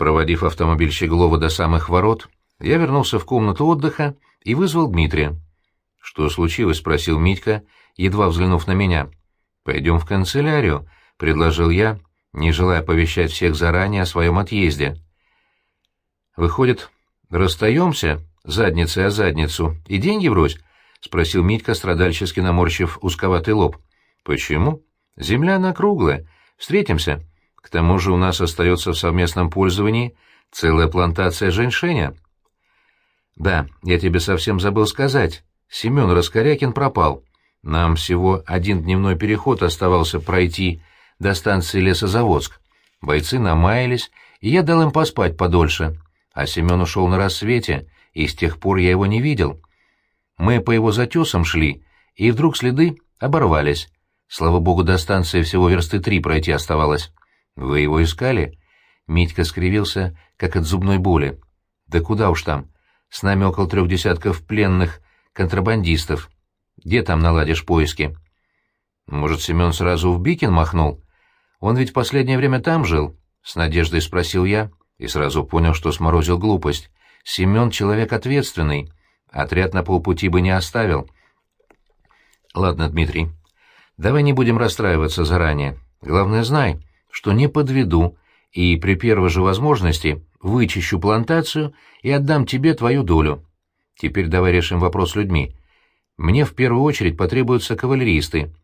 Проводив автомобиль Щеглова до самых ворот, я вернулся в комнату отдыха и вызвал Дмитрия. «Что случилось?» — спросил Митька, едва взглянув на меня. «Пойдем в канцелярию», — предложил я, не желая оповещать всех заранее о своем отъезде. «Выходит, расстаемся, задницей о задницу, и деньги врозь?» — спросил Митька, страдальчески наморщив узковатый лоб. «Почему? Земля она круглая. Встретимся. К тому же у нас остается в совместном пользовании целая плантация женьшеня». «Да, я тебе совсем забыл сказать. Семен Раскорякин пропал. Нам всего один дневной переход оставался пройти до станции Лесозаводск. Бойцы намаялись, и я дал им поспать подольше. А Семен ушел на рассвете, и с тех пор я его не видел. Мы по его затесам шли, и вдруг следы оборвались. Слава богу, до станции всего версты три пройти оставалось. Вы его искали? Митька скривился, как от зубной боли. Да куда уж там. С нами около трех десятков пленных контрабандистов. Где там наладишь поиски? Может, Семен сразу в Бикин махнул? Он ведь последнее время там жил? С надеждой спросил я и сразу понял, что сморозил глупость. Семен человек ответственный. Отряд на полпути бы не оставил. Ладно, Дмитрий, давай не будем расстраиваться заранее. Главное, знай, что не подведу, и при первой же возможности вычищу плантацию и отдам тебе твою долю. Теперь давай решим вопрос с людьми. Мне в первую очередь потребуются кавалеристы,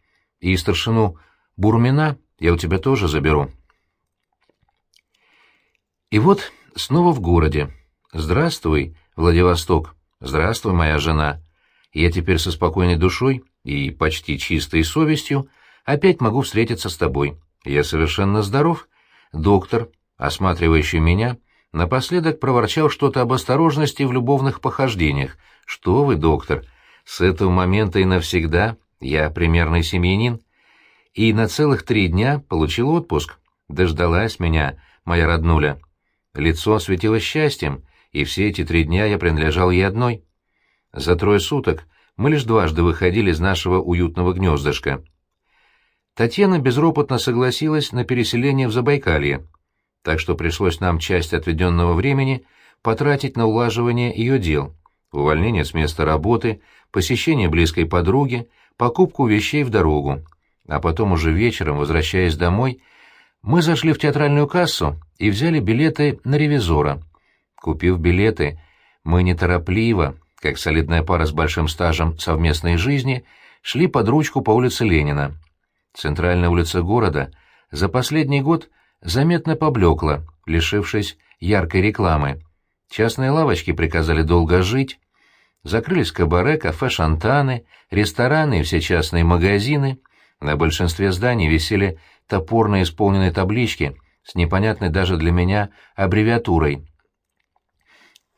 и старшину Бурмина я у тебя тоже заберу. И вот снова в городе. Здравствуй, Владивосток. Здравствуй, моя жена. Я теперь со спокойной душой и почти чистой совестью опять могу встретиться с тобой. Я совершенно здоров. Доктор, осматривающий меня, напоследок проворчал что-то об осторожности в любовных похождениях. Что вы, доктор, с этого момента и навсегда я примерный семьянин. И на целых три дня получил отпуск. Дождалась меня, моя роднуля. Лицо осветилось счастьем, и все эти три дня я принадлежал ей одной. За трое суток мы лишь дважды выходили из нашего уютного гнездышка. Татьяна безропотно согласилась на переселение в Забайкалье, так что пришлось нам часть отведенного времени потратить на улаживание ее дел, увольнение с места работы, посещение близкой подруги, покупку вещей в дорогу. А потом уже вечером, возвращаясь домой, мы зашли в театральную кассу и взяли билеты на ревизора. Купив билеты, мы неторопливо, как солидная пара с большим стажем совместной жизни, шли под ручку по улице Ленина. Центральная улица города за последний год заметно поблекла, лишившись яркой рекламы. Частные лавочки приказали долго жить, закрылись кабаре, кафе, шантаны, рестораны и все частные магазины. На большинстве зданий висели топорно исполненные таблички с непонятной даже для меня аббревиатурой.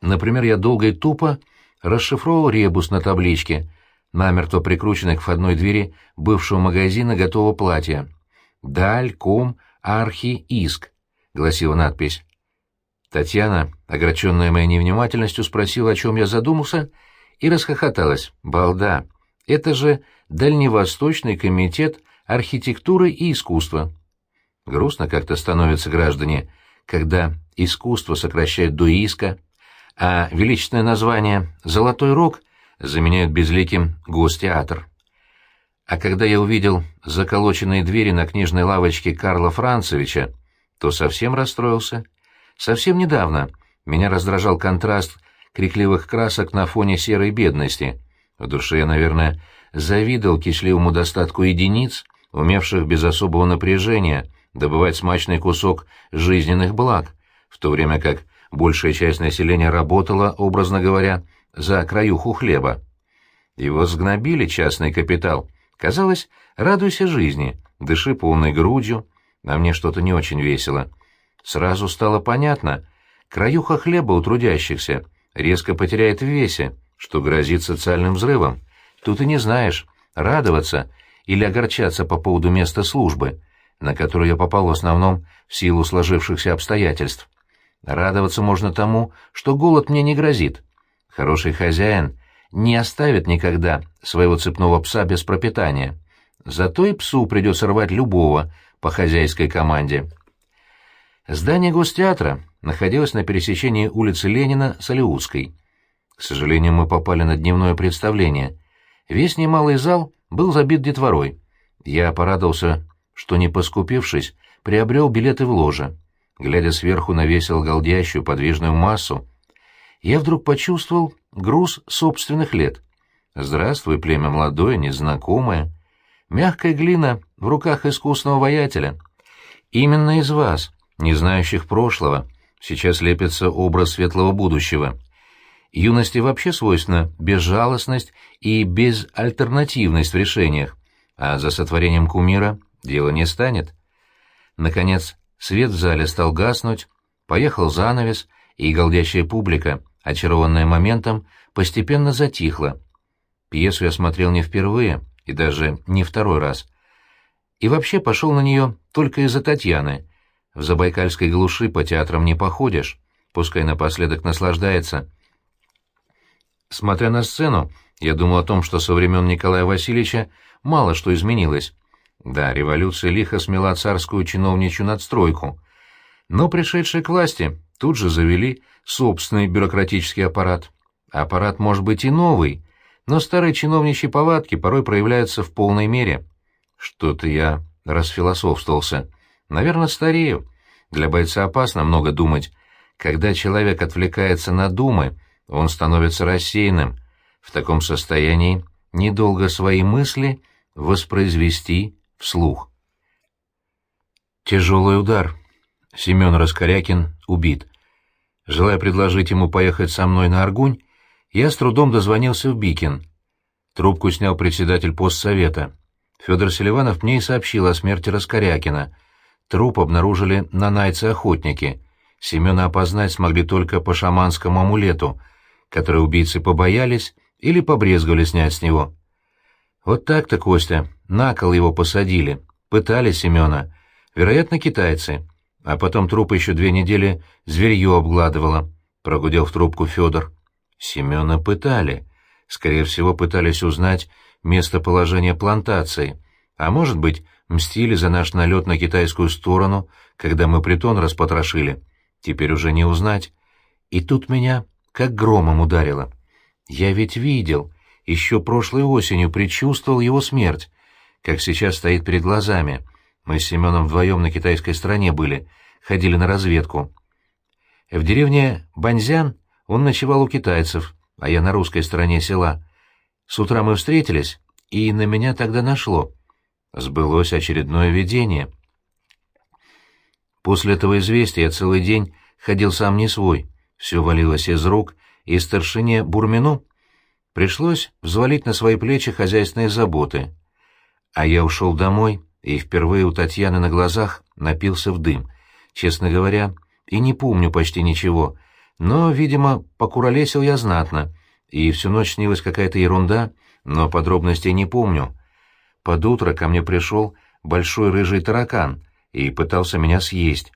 Например, я долго и тупо расшифровал ребус на табличке, намертво прикрученной к входной двери бывшего магазина готового платья. «Даль, ком, архи, иск», — гласила надпись. Татьяна, огорченная моей невнимательностью, спросила, о чем я задумался, и расхохоталась. «Балда! Это же Дальневосточный комитет архитектуры и искусства». Грустно как-то становится граждане, когда искусство сокращают до иска, а величественное название «Золотой рог» заменяют безликим «Гостеатр». А когда я увидел заколоченные двери на книжной лавочке Карла Францевича, то совсем расстроился. Совсем недавно меня раздражал контраст крикливых красок на фоне серой бедности. В душе я, наверное, завидовал кишливому достатку единиц, умевших без особого напряжения добывать смачный кусок жизненных благ, в то время как большая часть населения работала, образно говоря, за краюху хлеба. Его сгнобили частный капитал. Казалось, радуйся жизни, дыши полной грудью, а мне что-то не очень весело. Сразу стало понятно, краюха хлеба у трудящихся резко потеряет в весе, что грозит социальным взрывом. Тут и не знаешь, радоваться или огорчаться по поводу места службы, на которое я попал в основном в силу сложившихся обстоятельств. Радоваться можно тому, что голод мне не грозит. Хороший хозяин не оставит никогда своего цепного пса без пропитания. Зато и псу придется рвать любого по хозяйской команде. Здание гостеатра находилась на пересечении улицы Ленина с Алиутской. К сожалению, мы попали на дневное представление. Весь немалый зал был забит детворой. Я порадовался, что, не поскупившись, приобрел билеты в ложе. Глядя сверху на весело голдящую подвижную массу, я вдруг почувствовал груз собственных лет. Здравствуй, племя молодое, незнакомое. Мягкая глина в руках искусного воятеля. Именно из вас, не знающих прошлого, сейчас лепится образ светлого будущего. Юности вообще свойственна безжалостность и безальтернативность в решениях, а за сотворением кумира дело не станет. Наконец, свет в зале стал гаснуть, поехал занавес, и голдящая публика, очарованная моментом, постепенно затихла. Пьесу я смотрел не впервые и даже не второй раз. И вообще пошел на нее только из-за Татьяны. В Забайкальской глуши по театрам не походишь, пускай напоследок наслаждается. Смотря на сцену, я думал о том, что со времен Николая Васильевича мало что изменилось. Да, революция лихо смела царскую чиновничью надстройку. Но пришедшие к власти тут же завели собственный бюрократический аппарат. Аппарат может быть и новый, но старые чиновничьи повадки порой проявляются в полной мере. Что-то я расфилософствовался. Наверное, старею. Для бойца опасно много думать. Когда человек отвлекается на думы, он становится рассеянным. В таком состоянии недолго свои мысли воспроизвести вслух. Тяжелый удар. Семен Раскорякин убит. Желая предложить ему поехать со мной на Аргунь, я с трудом дозвонился в Бикин. Трубку снял председатель постсовета. Федор Селиванов мне и сообщил о смерти Раскорякина. Труп обнаружили на найце-охотники. Семена опознать смогли только по шаманскому амулету, который убийцы побоялись или побрезговали снять с него. Вот так-то, Костя, на кол его посадили, пытали Семена. Вероятно, китайцы. А потом труп еще две недели зверье обгладывало, — прогудел в трубку Федор. Семена пытали. Скорее всего, пытались узнать местоположение плантации, а может быть, мстили за наш налет на китайскую сторону, когда мы притон распотрошили. Теперь уже не узнать. И тут меня как громом ударило. Я ведь видел, еще прошлой осенью предчувствовал его смерть, как сейчас стоит перед глазами. Мы с Семеном вдвоем на китайской стороне были, ходили на разведку. В деревне Банзян он ночевал у китайцев, а я на русской стороне села. С утра мы встретились, и на меня тогда нашло. Сбылось очередное видение. После этого известия я целый день ходил сам не свой. Все валилось из рук, и старшине Бурмину пришлось взвалить на свои плечи хозяйственные заботы. А я ушел домой и впервые у Татьяны на глазах напился в дым. Честно говоря, и не помню почти ничего, но, видимо, покуролесил я знатно, и всю ночь снилась какая-то ерунда, но подробностей не помню. Под утро ко мне пришел большой рыжий таракан и пытался меня съесть.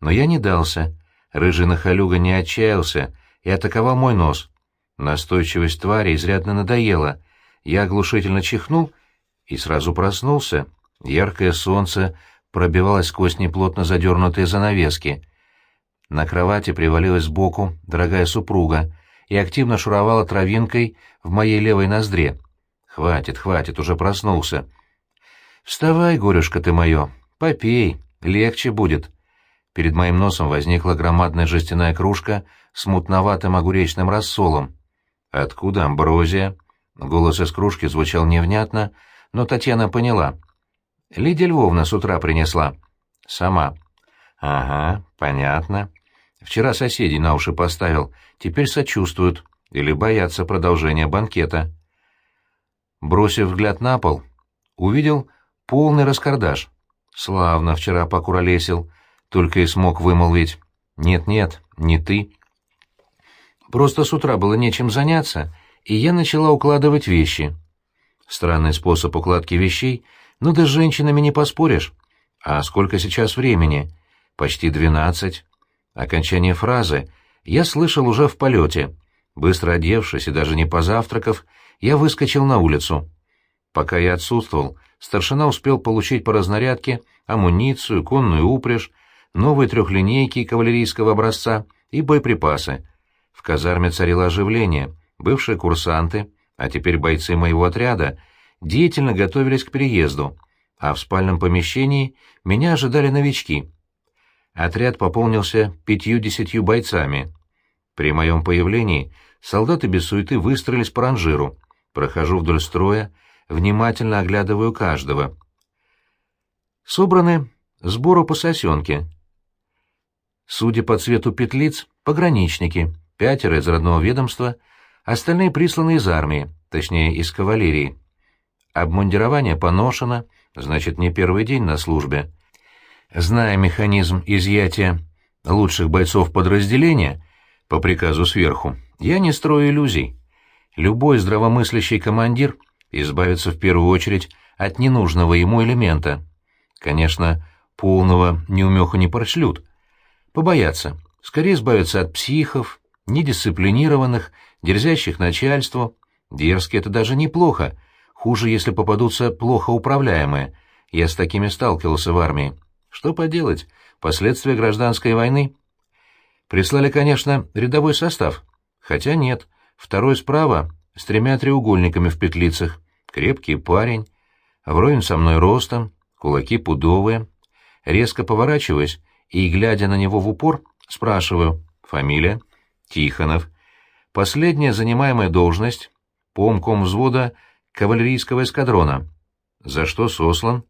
Но я не дался, Рыжий нахалюга не отчаялся и атаковал мой нос. Настойчивость твари изрядно надоела. Я оглушительно чихнул и сразу проснулся. Яркое солнце пробивалось сквозь неплотно задернутые занавески. На кровати привалилась сбоку дорогая супруга и активно шуровала травинкой в моей левой ноздре. «Хватит, хватит, уже проснулся». «Вставай, горюшка ты мое, попей, легче будет». Перед моим носом возникла громадная жестяная кружка с мутноватым огуречным рассолом. «Откуда амброзия?» Голос из кружки звучал невнятно, но Татьяна поняла. «Лидия Львовна с утра принесла». «Сама». «Ага, понятно. Вчера соседей на уши поставил, теперь сочувствуют или боятся продолжения банкета». Бросив взгляд на пол, увидел полный раскардаш. Славно вчера покуролесил только и смог вымолвить. «Нет-нет, не ты». Просто с утра было нечем заняться, и я начала укладывать вещи. Странный способ укладки вещей, ну да с женщинами не поспоришь. А сколько сейчас времени? Почти двенадцать. Окончание фразы я слышал уже в полете. Быстро одевшись и даже не позавтракав, я выскочил на улицу. Пока я отсутствовал, старшина успел получить по разнарядке амуницию, конную упряжь, новые трехлинейки кавалерийского образца и боеприпасы. В казарме царило оживление. Бывшие курсанты, а теперь бойцы моего отряда, деятельно готовились к переезду, а в спальном помещении меня ожидали новички. Отряд пополнился пятью-десятью бойцами. При моем появлении солдаты без суеты выстроились по ранжиру. Прохожу вдоль строя, внимательно оглядываю каждого. Собраны сбору по сосенке. Судя по цвету петлиц, пограничники, пятеро из родного ведомства, остальные присланы из армии, точнее, из кавалерии. Обмундирование поношено, значит, не первый день на службе. Зная механизм изъятия лучших бойцов подразделения по приказу сверху, я не строю иллюзий. Любой здравомыслящий командир избавится в первую очередь от ненужного ему элемента. Конечно, полного неумеху не прочлют. Побоятся. Скорее избавиться от психов, недисциплинированных, дерзящих начальству. Дерзкие — это даже неплохо. Хуже, если попадутся плохо управляемые. Я с такими сталкивался в армии. Что поделать? Последствия гражданской войны. Прислали, конечно, рядовой состав. Хотя нет. Второй справа с тремя треугольниками в петлицах. Крепкий парень. Вровень со мной ростом, кулаки пудовые. Резко поворачиваясь и, глядя на него в упор, спрашиваю. Фамилия? Тихонов. Последняя занимаемая должность — помком взвода кавалерийского эскадрона. За что сослан?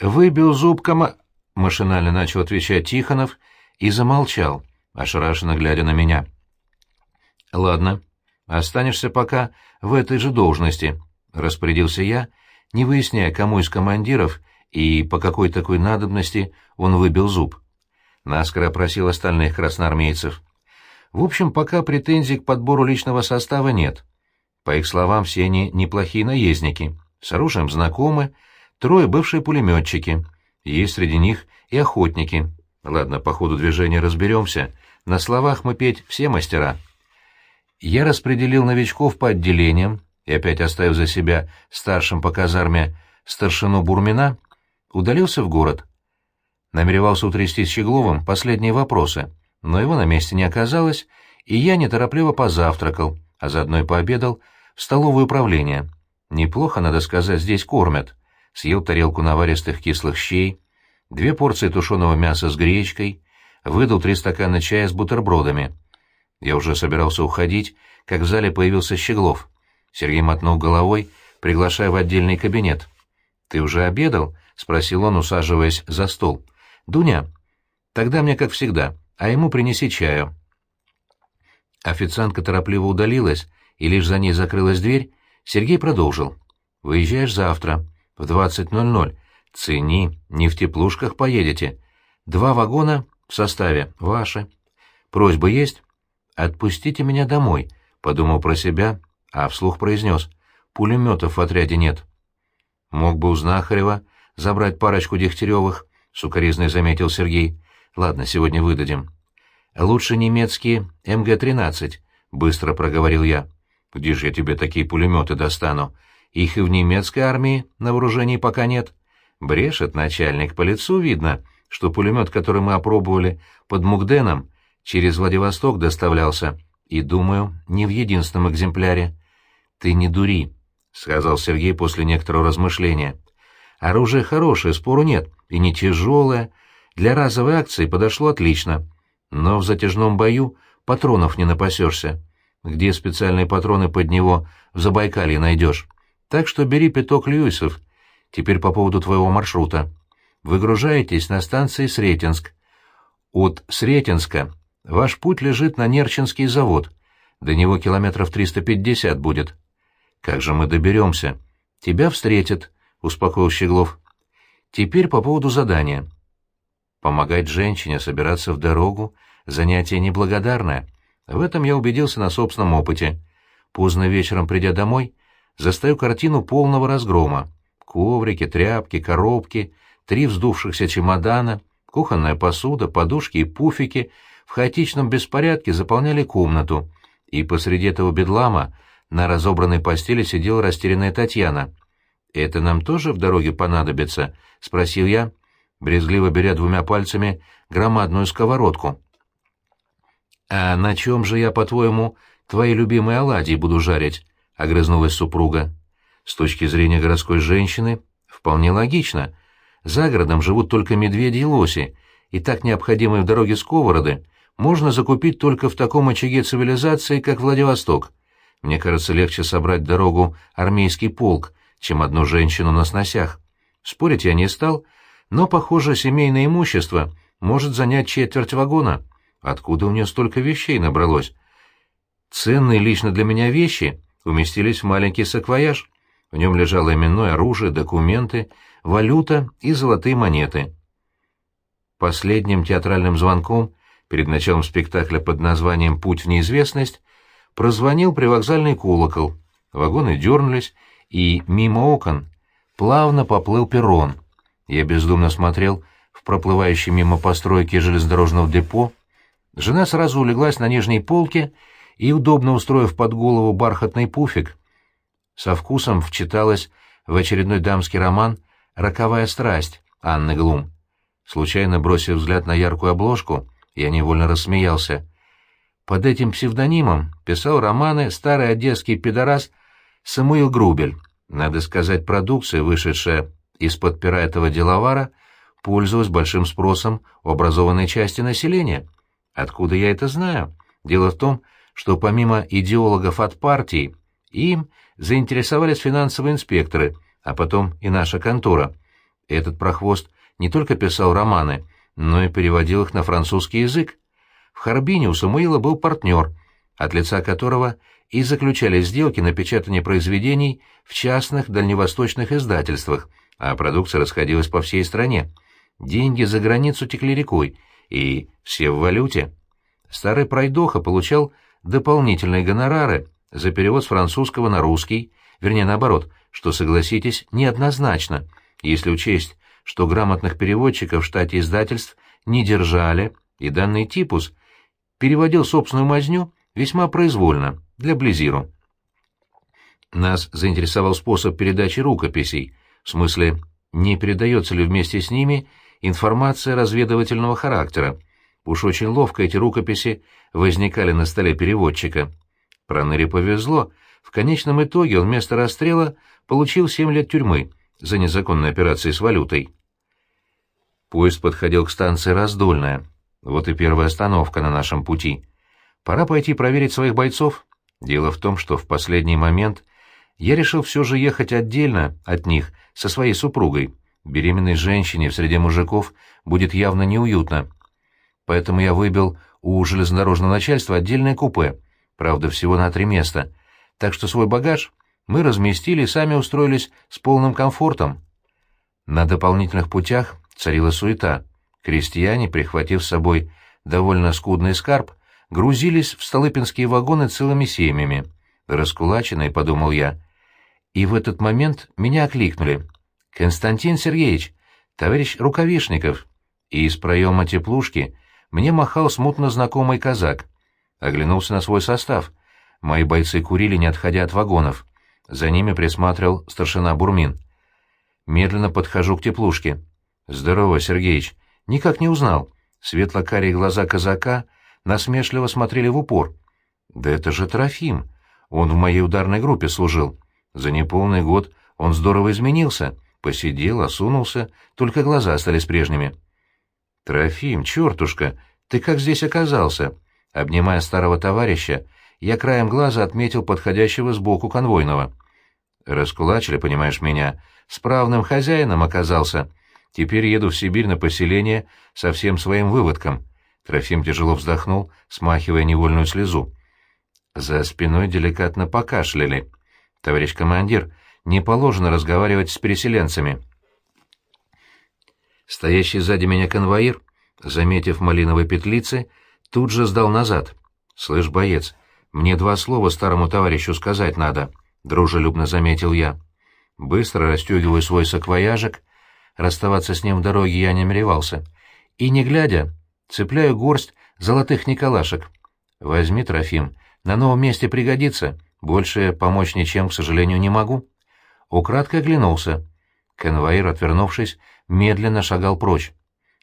Выбил зуб кома... Машинально начал отвечать Тихонов и замолчал, ошарашенно глядя на меня. «Ладно, останешься пока в этой же должности», — распорядился я, не выясняя, кому из командиров и по какой такой надобности он выбил зуб. Наскоро опросил остальных красноармейцев. В общем, пока претензий к подбору личного состава нет. По их словам, все они неплохие наездники, с оружием знакомы, трое бывшие пулеметчики — есть среди них и охотники. Ладно, по ходу движения разберемся. На словах мы петь все мастера. Я распределил новичков по отделениям и, опять оставив за себя старшим по казарме старшину Бурмина, удалился в город. Намеревался утрясти с Щегловым последние вопросы, но его на месте не оказалось, и я неторопливо позавтракал, а заодно и пообедал столовое управление. Неплохо, надо сказать, здесь кормят съел тарелку наваристых кислых щей, две порции тушеного мяса с гречкой, выдал три стакана чая с бутербродами. Я уже собирался уходить, как в зале появился Щеглов. Сергей мотнул головой, приглашая в отдельный кабинет. «Ты уже обедал?» — спросил он, усаживаясь за стол. «Дуня, тогда мне как всегда, а ему принеси чаю». Официантка торопливо удалилась, и лишь за ней закрылась дверь, Сергей продолжил. «Выезжаешь завтра в 20.00. Цени, не в теплушках поедете. Два вагона в составе, ваши. Просьба есть? Отпустите меня домой, — подумал про себя, а вслух произнес. Пулеметов в отряде нет. Мог бы у Знахарева забрать парочку Дегтяревых, — сукоризный заметил Сергей. Ладно, сегодня выдадим. Лучше немецкие МГ-13, — быстро проговорил я. Где же я тебе такие пулеметы достану? Их и в немецкой армии на вооружении пока нет. Брешет начальник, по лицу видно, что пулемет, который мы опробовали под Мугденом, через Владивосток доставлялся, и, думаю, не в единственном экземпляре. «Ты не дури», — сказал Сергей после некоторого размышления. «Оружие хорошее, спору нет, и не тяжелое. Для разовой акции подошло отлично. Но в затяжном бою патронов не напасешься. Где специальные патроны под него в Забайкалье найдешь?» Так что бери пяток Льюисов. Теперь по поводу твоего маршрута. Выгружаетесь на станции Сретенск. От Сретенска ваш путь лежит на Нерчинский завод. До него километров 350 будет. Как же мы доберемся? Тебя встретят, — успокоил Щеглов. Теперь по поводу задания. Помогать женщине собираться в дорогу — занятие неблагодарное. В этом я убедился на собственном опыте. Поздно вечером, придя домой, застаю картину полного разгрома. Коврики, тряпки, коробки, три вздувшихся чемодана, кухонная посуда, подушки и пуфики в хаотичном беспорядке заполняли комнату, и посреди этого бедлама на разобранной постели сидела растерянная Татьяна. «Это нам тоже в дороге понадобится?» — спросил я, брезгливо беря двумя пальцами громадную сковородку. «А на чем же я, по-твоему, твои любимые оладьи буду жарить?» — огрызнулась супруга. «С точки зрения городской женщины, вполне логично. За городом живут только медведи и лоси, и так необходимые в дороге сковороды можно закупить только в таком очаге цивилизации, как Владивосток. Мне кажется, легче собрать дорогу армейский полк, чем одну женщину на сносях. Спорить я не стал, но, похоже, семейное имущество может занять четверть вагона. Откуда у нее столько вещей набралось? Ценные лично для меня вещи уместились в маленький саквояж. В нем лежало именное оружие, документы, валюта и золотые монеты. Последним театральным звонком перед началом спектакля под названием «Путь в неизвестность» прозвонил привокзальный колокол. Вагоны дернулись, и мимо окон плавно поплыл перрон. Я бездумно смотрел в проплывающий мимо постройки железнодорожного депо. Жена сразу улеглась на нижней полке и, удобно устроив под голову бархатный пуфик, со вкусом вчиталась в очередной дамский роман «Роковая страсть» Анны Глум. Случайно бросив взгляд на яркую обложку, я невольно рассмеялся. Под этим псевдонимом писал романы старый одесский пидорас Самуил Грубель. Надо сказать, продукция, вышедшая из-под пера этого деловара, пользовалась большим спросом у образованной части населения. Откуда я это знаю? Дело в том, что помимо идеологов от партии, им заинтересовались финансовые инспекторы, а потом и наша контора. Этот прохвост не только писал романы, но и переводил их на французский язык. В Харбине у Самуила был партнер, от лица которого и заключали сделки на печатание произведений в частных дальневосточных издательствах, а продукция расходилась по всей стране. Деньги за границу текли рекой, и все в валюте. Старый пройдоха получал дополнительные гонорары за перевод с французского на русский, вернее, наоборот, что, согласитесь, неоднозначно, если учесть, что грамотных переводчиков в штате издательств не держали, и данный типус переводил собственную мазню весьма произвольно, для Близиру. Нас заинтересовал способ передачи рукописей, в смысле, не передается ли вместе с ними информация разведывательного характера. Уж очень ловко эти рукописи возникали на столе переводчика. Проныре повезло, в конечном итоге он вместо расстрела получил семь лет тюрьмы за незаконные операции с валютой. Поезд подходил к станции Раздольная. Вот и первая остановка на нашем пути. Пора пойти проверить своих бойцов. Дело в том, что в последний момент я решил все же ехать отдельно от них, со своей супругой. Беременной женщине в среде мужиков будет явно неуютно. Поэтому я выбил у железнодорожного начальства отдельное купе, правда, всего на три места. Так что свой багаж мы разместили и сами устроились с полным комфортом. На дополнительных путях царила суета. Крестьяне, прихватив с собой довольно скудный скарб, грузились в столыпинские вагоны целыми семьями. Раскулаченные, — подумал я. И в этот момент меня окликнули. «Константин Сергеевич, товарищ Рукавишников!» И из проема теплушки мне махал смутно знакомый казак. Оглянулся на свой состав. Мои бойцы курили, не отходя от вагонов. За ними присматривал старшина Бурмин. Медленно подхожу к теплушке. «Здорово, Сергеич. Никак не узнал». Светло-карие глаза казака насмешливо смотрели в упор. «Да это же Трофим. Он в моей ударной группе служил. За неполный год он здорово изменился. Посидел, осунулся, только глаза остались прежними». «Трофим, чертушка, ты как здесь оказался?» Обнимая старого товарища, я краем глаза отметил подходящего сбоку конвойного. «Раскулачили, понимаешь меня, справным хозяином оказался. Теперь еду в Сибирь на поселение со всем своим выводком». Трофим тяжело вздохнул, смахивая невольную слезу. За спиной деликатно покашляли. «Товарищ командир, не положено разговаривать с переселенцами». Стоящий сзади меня конвоир, заметив малиновые петлицы, тут же сдал назад. «Слышь, боец, мне два слова старому товарищу сказать надо», — дружелюбно заметил я. Быстро расстегиваю свой саквояжик, расставаться с ним в дороге я не намеревался, и, не глядя, цепляю горсть золотых николашек. «Возьми, Трофим, на новом месте пригодится, больше помочь ничем, к сожалению, не могу». Украдко оглянулся. Конвоир, отвернувшись, медленно шагал прочь.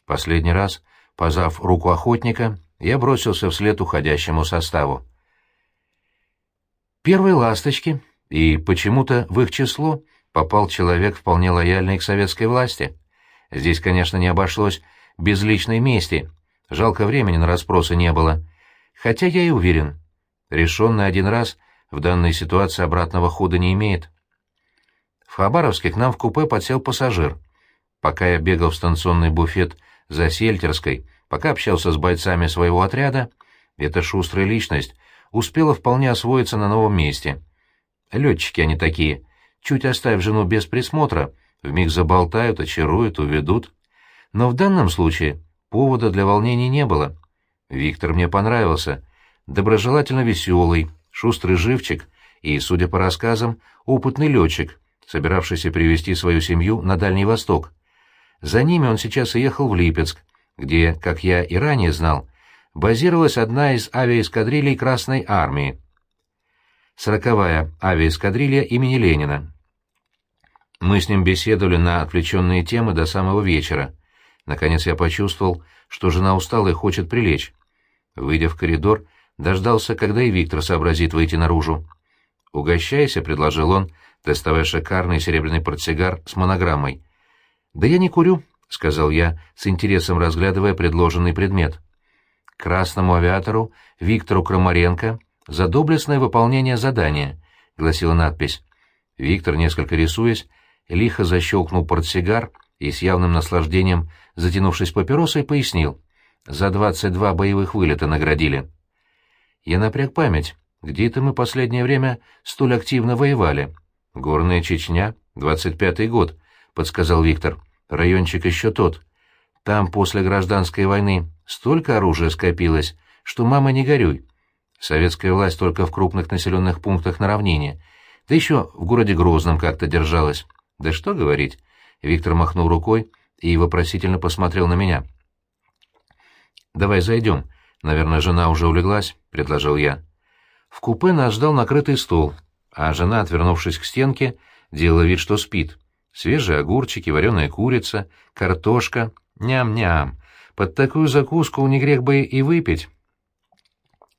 Последний раз, позав руку охотника, я бросился вслед уходящему составу. Первые ласточки, и почему-то в их число попал человек, вполне лояльный к советской власти. Здесь, конечно, не обошлось без личной мести, жалко времени на расспросы не было. Хотя я и уверен, решенный один раз в данной ситуации обратного хода не имеет. В Хабаровске к нам в купе подсел пассажир. Пока я бегал в станционный буфет за Сельтерской, пока общался с бойцами своего отряда, эта шустрая личность успела вполне освоиться на новом месте. Летчики они такие, чуть оставив жену без присмотра, вмиг заболтают, очаруют, уведут. Но в данном случае повода для волнений не было. Виктор мне понравился. Доброжелательно веселый, шустрый живчик и, судя по рассказам, опытный летчик, собиравшийся привести свою семью на Дальний Восток. За ними он сейчас и ехал в Липецк, где, как я и ранее знал, базировалась одна из авиаэскадрилей Красной Армии. Сороковая авиаэскадрилья имени Ленина. Мы с ним беседовали на отвлеченные темы до самого вечера. Наконец я почувствовал, что жена устала и хочет прилечь. Выйдя в коридор, дождался, когда и Виктор сообразит выйти наружу. «Угощайся», — предложил он, доставая шикарный серебряный портсигар с монограммой. «Да я не курю», — сказал я, с интересом разглядывая предложенный предмет. «Красному авиатору Виктору Крамаренко за доблестное выполнение задания», — гласила надпись. Виктор, несколько рисуясь, лихо защелкнул портсигар и с явным наслаждением, затянувшись папиросой, пояснил. «За двадцать два боевых вылета наградили». Я напряг память. Где это мы последнее время столь активно воевали? Горная Чечня, двадцать пятый год, — подсказал Виктор. Райончик еще тот. Там после гражданской войны столько оружия скопилось, что мама не горюй. Советская власть только в крупных населенных пунктах на равнине. Да еще в городе Грозном как-то держалась. Да что говорить. Виктор махнул рукой и вопросительно посмотрел на меня. «Давай зайдем. Наверное, жена уже улеглась», — предложил я. В купе нас ждал накрытый стол, а жена, отвернувшись к стенке, делала вид, что спит. Свежие огурчики, вареная курица, картошка. Ням-ням. Под такую закуску не грех бы и выпить.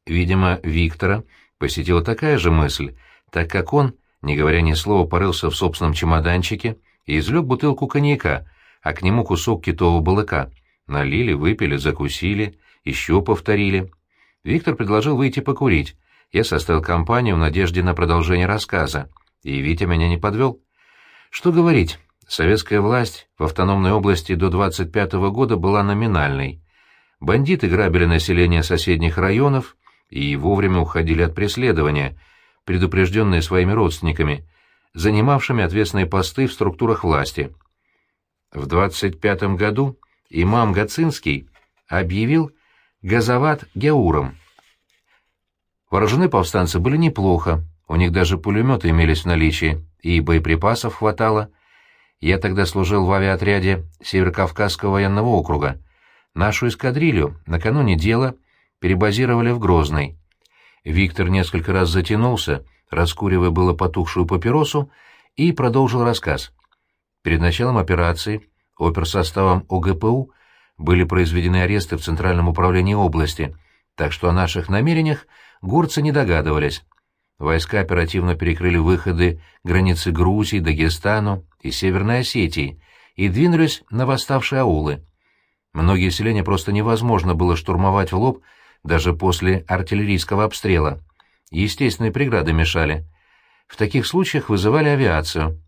Видимо, Виктора посетила такая же мысль, так как он, не говоря ни слова, порылся в собственном чемоданчике и извлек бутылку коньяка, а к нему кусок китового балыка. Налили, выпили, закусили, еще повторили. Виктор предложил выйти покурить. Я составил компанию в надежде на продолжение рассказа, и Витя меня не подвел. Что говорить, советская власть в автономной области до 25 -го года была номинальной. Бандиты грабили население соседних районов и вовремя уходили от преследования, предупрежденные своими родственниками, занимавшими ответственные посты в структурах власти. В 25 году имам Гацинский объявил газоват Геуром. Вооружены повстанцы были неплохо, у них даже пулеметы имелись в наличии, и боеприпасов хватало. Я тогда служил в авиаотряде Северокавказского военного округа. Нашу эскадрилью накануне дела перебазировали в Грозный. Виктор несколько раз затянулся, раскуривая было потухшую папиросу, и продолжил рассказ. Перед началом операции оперсоставом ОГПУ были произведены аресты в Центральном управлении области, так что о наших намерениях горцы не догадывались. Войска оперативно перекрыли выходы границы Грузии, Дагестану и Северной Осетии и двинулись на восставшие аулы. Многие селения просто невозможно было штурмовать в лоб даже после артиллерийского обстрела. Естественные преграды мешали. В таких случаях вызывали авиацию.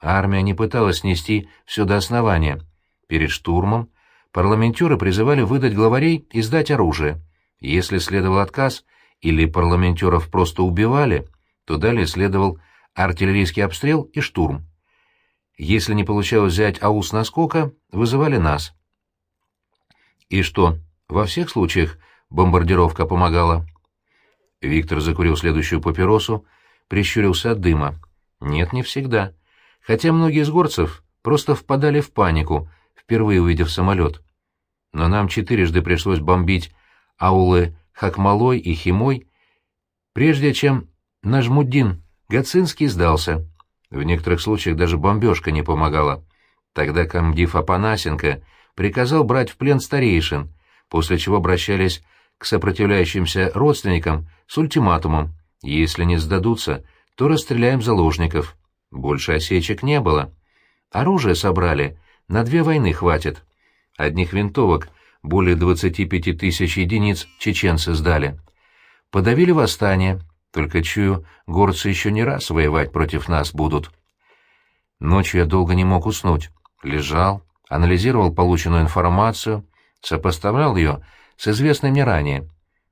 Армия не пыталась снести все до основания. Перед штурмом парламентеры призывали выдать главарей и сдать оружие. Если следовал отказ — или парламентеров просто убивали, то далее следовал артиллерийский обстрел и штурм. Если не получалось взять аул с наскока, вызывали нас. И что, во всех случаях бомбардировка помогала? Виктор закурил следующую папиросу, прищурился от дыма. Нет, не всегда. Хотя многие из горцев просто впадали в панику, впервые увидев самолет. Но нам четырежды пришлось бомбить аулы Хакмалой и Химой, прежде чем Нажмуддин Гацинский сдался. В некоторых случаях даже бомбежка не помогала. Тогда комдив Апанасенко приказал брать в плен старейшин, после чего обращались к сопротивляющимся родственникам с ультиматумом «Если не сдадутся, то расстреляем заложников». Больше осечек не было. Оружие собрали, на две войны хватит. Одних винтовок более 25 тысяч единиц чеченцы сдали. Подавили восстание, только чую, горцы еще не раз воевать против нас будут. Ночью я долго не мог уснуть. Лежал, анализировал полученную информацию, сопоставлял ее с известной мне ранее.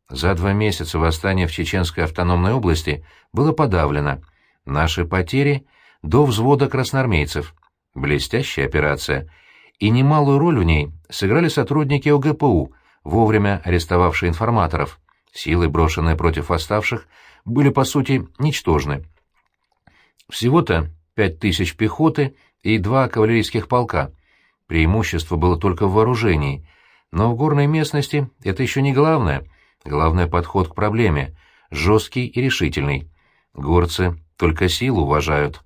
За два месяца восстание в Чеченской автономной области было подавлено. Наши потери — до взвода красноармейцев. Блестящая операция. И немалую роль в ней сыграли сотрудники ОГПУ, вовремя арестовавшие информаторов. Силы, брошенные против восставших, были, по сути, ничтожны. Всего-то пять тысяч пехоты и два кавалерийских полка. Преимущество было только в вооружении, но в горной местности это еще не главное. Главное — подход к проблеме, жесткий и решительный. Горцы только силу уважают.